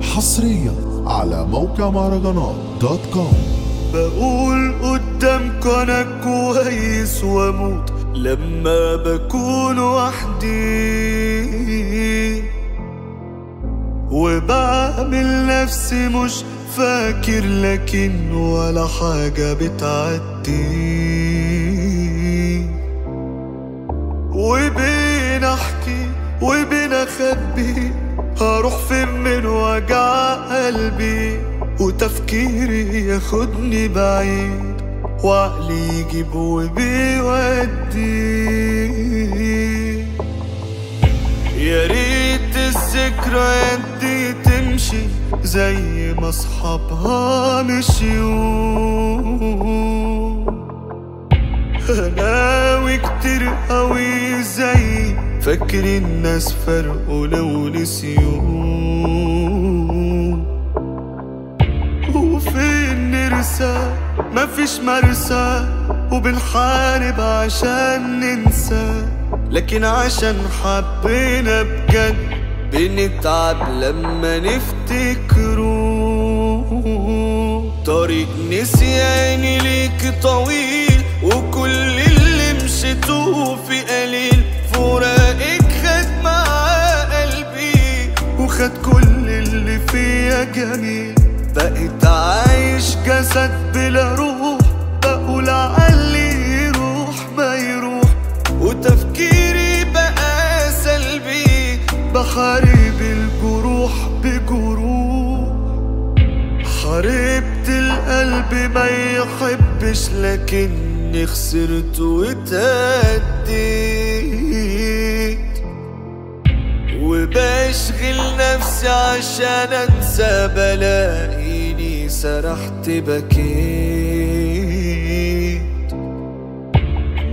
حصريا على موقع مهرجانات دوت كوم. بقول قدامك أنا كويس وأموت لما بكون وحدي. وبعمل نفسي مش فاكر لكن ولا حاجة بتعدي. وبين أحكي وبين أخبي هروح فين من وجع قلبي؟ وتفكيري ياخدني بعيد. وعقلي يجيب وبيودي. يا ريت الذكريات دي تمشي زي ما أصحابها مشيوا. هناوي كتير قوي زي فاكر الناس فرقوا لو نسيوه وفين نرسى مفيش مرسى وبنحارب عشان ننسى. لكن عشان حبينا بجد بنتعب لما نفتكره. طريق نسياني ليك طويل وخد كل اللي فيا جميل. بقيت عايش جسد بلا روح. بقول علي يروح ما يروح. وتفكيري بقى سلبي. بحارب الجروح بجروح. حاربت القلب ما يحبش لكني خسرت وتهديت وبشغل نفسي عشان أنسى بلاقيني سرحت بكيت.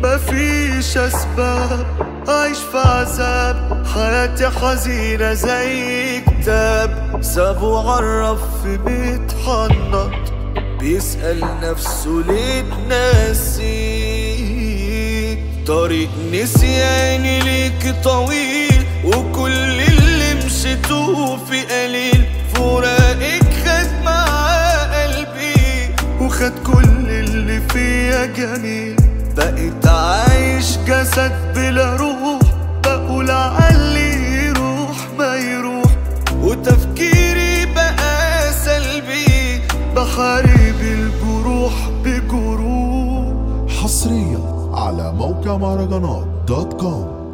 مفيش أسباب عايش في عذاب. حياتي حزينة زي كتاب. سابه عرف في بيت حنط. بيسأل نفسه ليه اتنسيت؟ طريق نسياني ليك طويل وكل مشيته في قليل فراقك خد معاه قلبي. وخد كل اللي فيا جميل. بقيت عايش جسد بلا روح بقول علي يروح ما يروح. وتفكيري بقى سلبي بحارب الجروح بجروح. حصريا على موقع مهرجانات دوت كوم.